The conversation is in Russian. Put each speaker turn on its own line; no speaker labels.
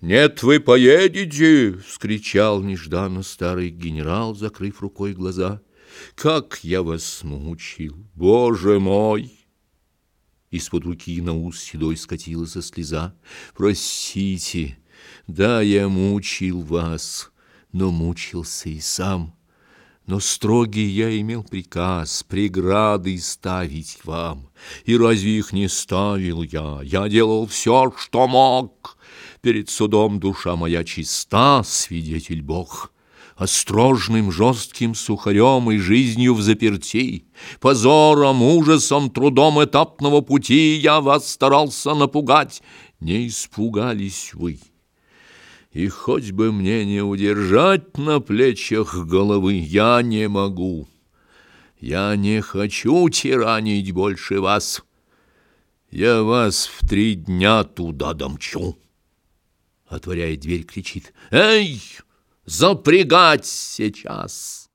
«Нет, вы поедете!» — вскричал нежданно старый генерал, закрыв рукой глаза. «Как я вас мучил, боже мой!» Из-под руки на ус седой скатилась слеза. «Простите, да, я мучил вас, но мучился и сам. Но строгий я имел приказ преграды ставить вам. И разве их не ставил я? Я делал все, что мог. Перед судом душа моя чиста, свидетель Бог» острожным, жестким сухарем и жизнью в заперти, позором, ужасом, трудом этапного пути я вас старался напугать, не испугались вы. И хоть бы мне не удержать на плечах головы, я не могу. Я не хочу тиранить больше вас. Я вас в три дня туда домчу. Отворяя дверь, кричит «Эй!» запрягать сейчас.